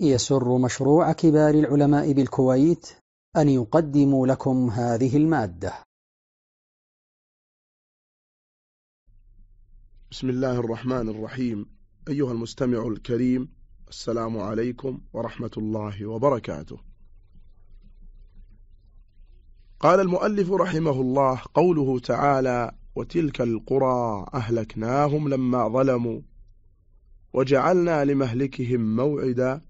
يسر مشروع كبار العلماء بالكويت أن يقدم لكم هذه المادة. بسم الله الرحمن الرحيم. أيها المستمع الكريم السلام عليكم ورحمة الله وبركاته. قال المؤلف رحمه الله قوله تعالى وتلك القرى أهلكناهم لما ظلموا وجعلنا لمهلكهم موعدا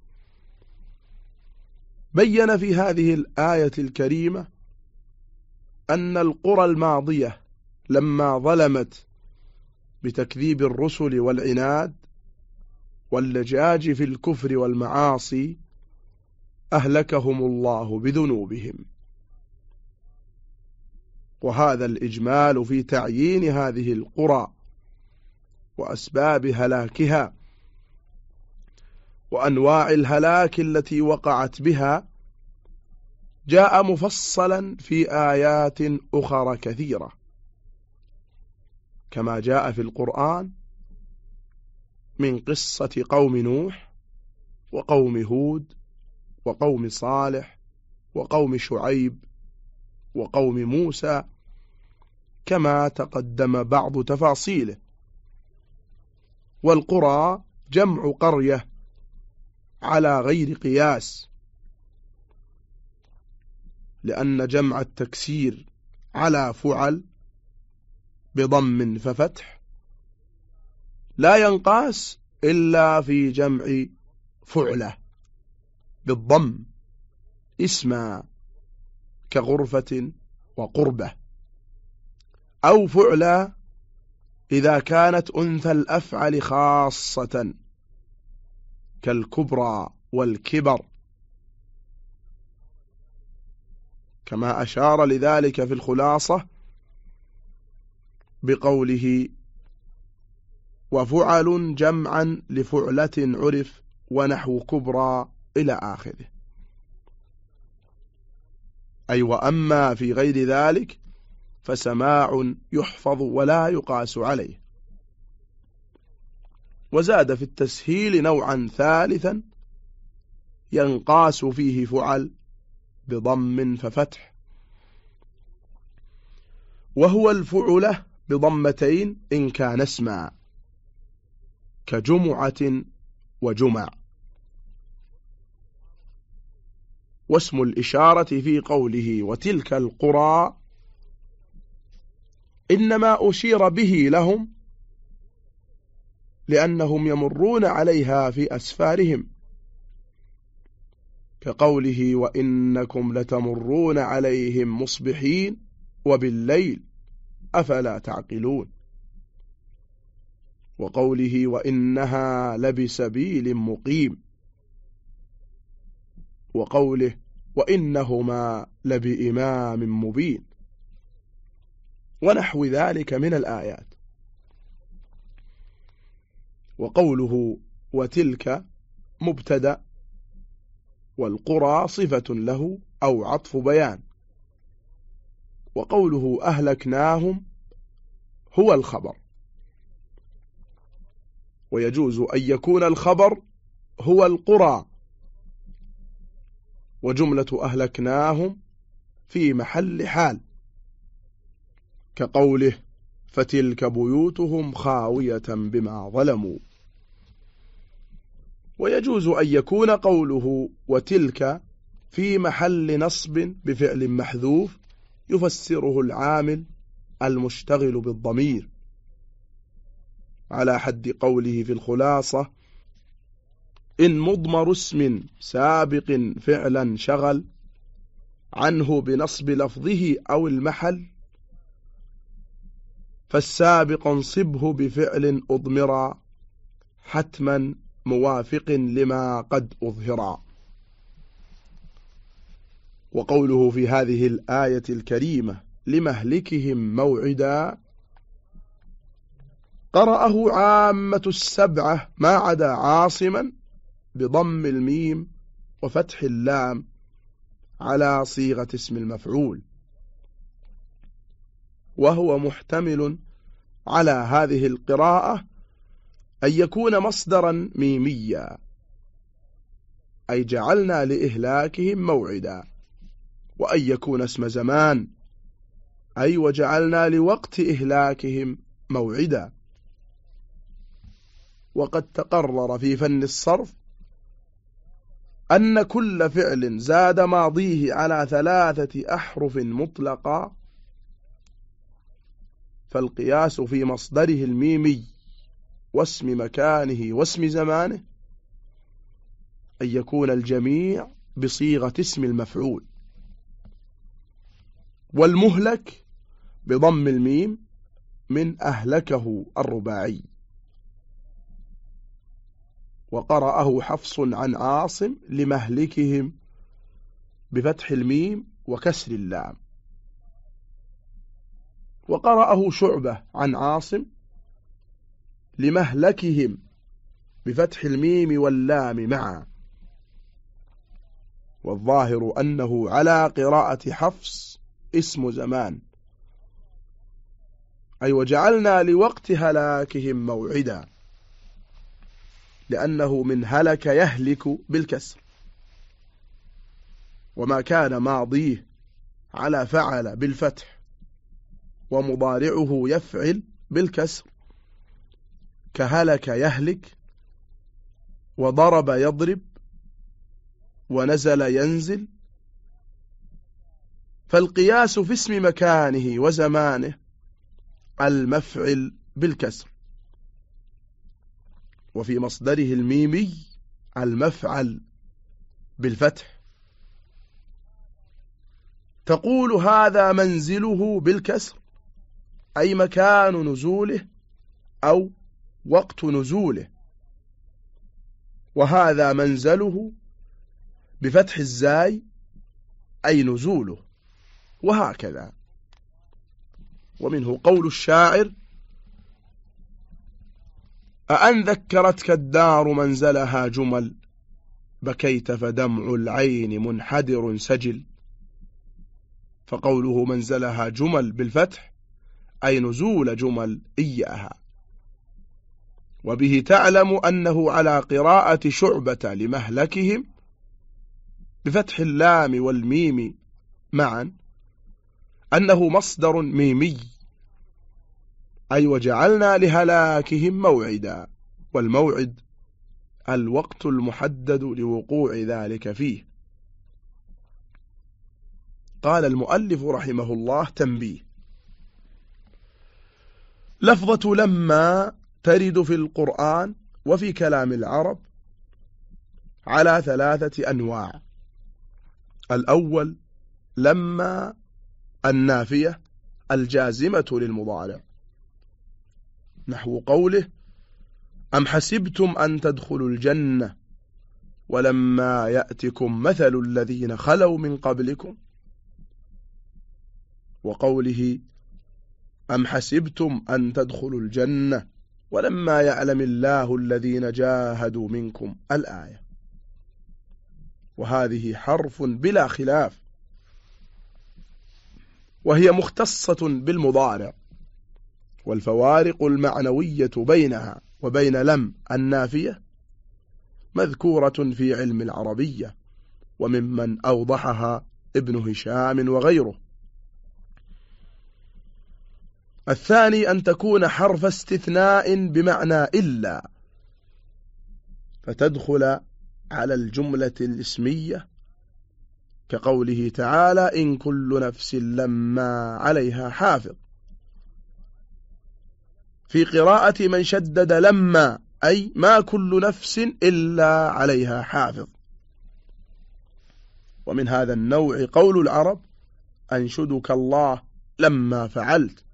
بين في هذه الآية الكريمة أن القرى الماضية لما ظلمت بتكذيب الرسل والعناد واللجاج في الكفر والمعاصي أهلكهم الله بذنوبهم. وهذا الإجمال في تعيين هذه القرى وأسباب هلاكها. وأنواع الهلاك التي وقعت بها جاء مفصلا في آيات أخرى كثيرة. كما جاء في القرآن من قصة قوم نوح وقوم هود وقوم صالح وقوم شعيب وقوم موسى كما تقدم بعض تفاصيله. والقرى جمع قرية على غير قياس لأن جمع التكسير على فعل بضم ففتح لا ينقاس إلا في جمع فعلة بالضم اسما كغرفة وقربة أو فعلة إذا كانت أنثى الأفعل خاصة. كالكبرى والكبر. كما أشار لذلك في الخلاصة بقوله وفعل جمعا لفعلة عرف ونحو كبرى إلى آخره. أي وأما في غير ذلك فسماع يحفظ ولا يقاس عليه. وزاد في التسهيل نوعا ثالثا ينقاس فيه فعل بضم ففتح. وهو الفعلة بضمتين إن كان اسما كجمعة وجمع. واسم الإشارة في قوله وتلك القرى إنما أشير به لهم لأنهم يمرون عليها في أسفارهم. كقوله وإنكم لتمرون عليهم مصبحين وبالليل أفلا تعقلون؟ وقوله وإنها لبسبيل مقيم. وقوله وإنهما لبإمام مبين. ونحو ذلك من الآيات. وقوله وتلك مبتدا والقرى صفة له أو عطف بيان. وقوله أهلكناهم هو الخبر. ويجوز أن يكون الخبر هو القرى. وجملة أهلكناهم في محل حال. كقوله فتلك بيوتهم خاوية بما ظلموا. ويجوز أن يكون قوله وتلك في محل نصب بفعل محذوف يفسره العامل المشتغل بالضمير. على حد قوله في الخلاصة إن مضمر اسم سابق فعلا شغل عنه بنصب لفظه أو المحل فالسابق انصبه بفعل أضمرا حتما موافق لما قد أظهرا وقوله في هذه الآية الكريمة لمهلكهم موعدا. قرأه عامة السبعة ما عدا عاصما بضم الميم وفتح اللام على صيغة اسم المفعول. وهو محتمل على هذه القراءة أن يكون مصدرا ميميا أي جعلنا لإهلاكهم موعدا وأن يكون اسم زمان أي وجعلنا لوقت إهلاكهم موعدا. وقد تقرر في فن الصرف أن كل فعل زاد ماضيه على ثلاثة أحرف مطلقا فالقياس في مصدره الميمي واسم مكانه واسم زمانه أن يكون الجميع بصيغة اسم المفعول. والمهلك بضم الميم من أهلكه الرباعي. وقرأه حفص عن عاصم لمهلكهم بفتح الميم وكسر اللام. وقرأه شعبة عن عاصم لمهلكهم بفتح الميم واللام معا. والظاهر أنه على قراءة حفص اسم زمان. أي وجعلنا لوقت هلاكهم موعدا. لأنه من هلك يهلك بالكسر. وما كان ماضيه على فعل بالفتح. ومضارعه يفعل بالكسر. كهلك يهلك وضرب يضرب ونزل ينزل. فالقياس في اسم مكانه وزمانه المفعل بالكسر. وفي مصدره الميمي المفعل بالفتح. تقول هذا منزله بالكسر. أي مكان نزوله أو وقت نزوله. وهذا منزله بفتح الزاي أي نزوله. وهكذا. ومنه قول الشاعر أأن ذكرتك الدار منزلها جمل بكيت فدمع العين منحدر سجل. فقوله منزلها جمل بالفتح أي نزول جمل إياها. وبه تعلم أنه على قراءة شعبة لمهلكهم بفتح اللام والميم معا أنه مصدر ميمي. أي وجعلنا لهلاكهم موعدا والموعد الوقت المحدد لوقوع ذلك فيه. قال المؤلف رحمه الله تنبيه لفظة لما ترد في القرآن وفي كلام العرب على ثلاثة أنواع. الأول لما النافية الجازمة للمضارع. نحو قوله أم حسبتم أن تدخلوا الجنة ولما يأتكم مثل الذين خلوا من قبلكم؟ وقوله أم حسبتم أن تدخلوا الجنة ولما يعلم الله الذين جاهدوا منكم الآية؟ وهذه حرف بلا خلاف. وهي مختصة بالمضارع. والفوارق المعنوية بينها وبين لم النافية مذكورة في علم العربية وممن أوضحها ابن هشام وغيره. الثاني أن تكون حرف استثناء بمعنى إلا فتدخل على الجملة الاسمية كقوله تعالى إن كل نفس لما عليها حافظ. في قراءة من شدد لما أي ما كل نفس إلا عليها حافظ. ومن هذا النوع قول العرب أنشدك الله لما فعلت.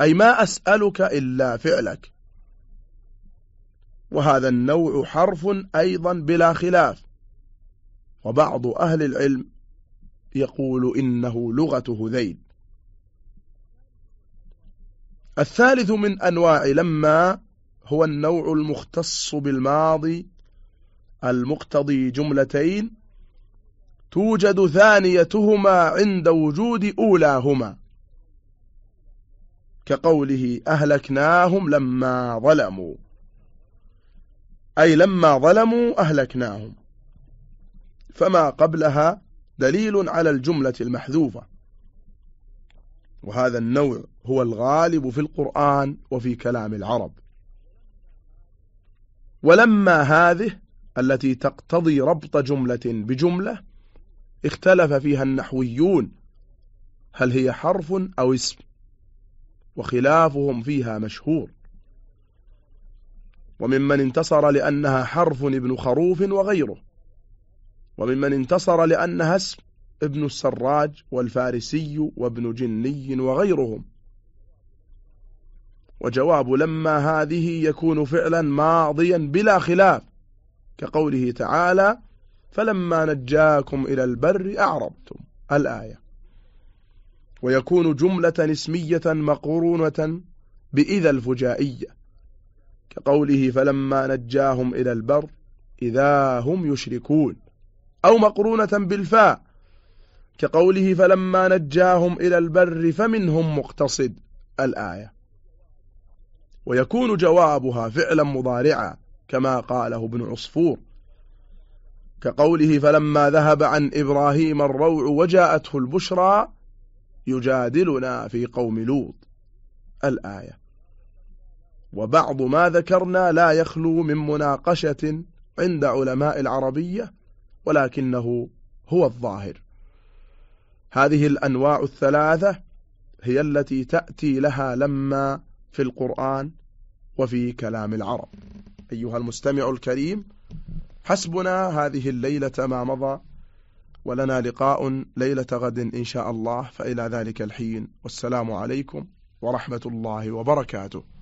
أي ما أسألك إلا فعلك. وهذا النوع حرف أيضا بلا خلاف. وبعض أهل العلم يقول إنه لغة هذيل. الثالث من أنواع لما هو النوع المختص بالماضي المقتضي جملتين توجد ثانيتهما عند وجود أولاهما. كقوله أهلكناهم لما ظلموا. أي لما ظلموا أهلكناهم. فما قبلها دليل على الجملة المحذوفة. وهذا النوع هو الغالب في القرآن وفي كلام العرب. ولما هذه التي تقتضي ربط جملة بجملة اختلف فيها النحويون. هل هي حرف أو اسم؟ وخلافهم فيها مشهور. وممن انتصر لأنها حرف ابن خروف وغيره. وممن انتصر لأنها اسم ابن السراج والفارسي وابن جني وغيرهم. وجواب لما هذه يكون فعلا ماضيا بلا خلاف كقوله تعالى فلما نجاكم إلى البر أعرضتم. الآية. ويكون جملة اسمية مقرونة بإذا الفجائية كقوله فلما نجاهم إلى البر إذا هم يشركون أو مقرونة بالفاء كقوله فلما نجاهم إلى البر فمنهم مقتصد الآية. ويكون جوابها فعلا مضارعا كما قاله ابن عصفور كقوله فلما ذهب عن إبراهيم الروع وجاءته البشرى يجادلنا في قوم لوط. الآية. وبعض ما ذكرنا لا يخلو من مناقشة عند علماء العربية ولكنه هو الظاهر. هذه الأنواع الثلاثة هي التي تأتي لها لما في القرآن وفي كلام العرب. أيها المستمع الكريم حسبنا هذه الليلة ما مضى ولنا لقاء ليلة غد إن شاء الله فإلى ذلك الحين والسلام عليكم ورحمة الله وبركاته.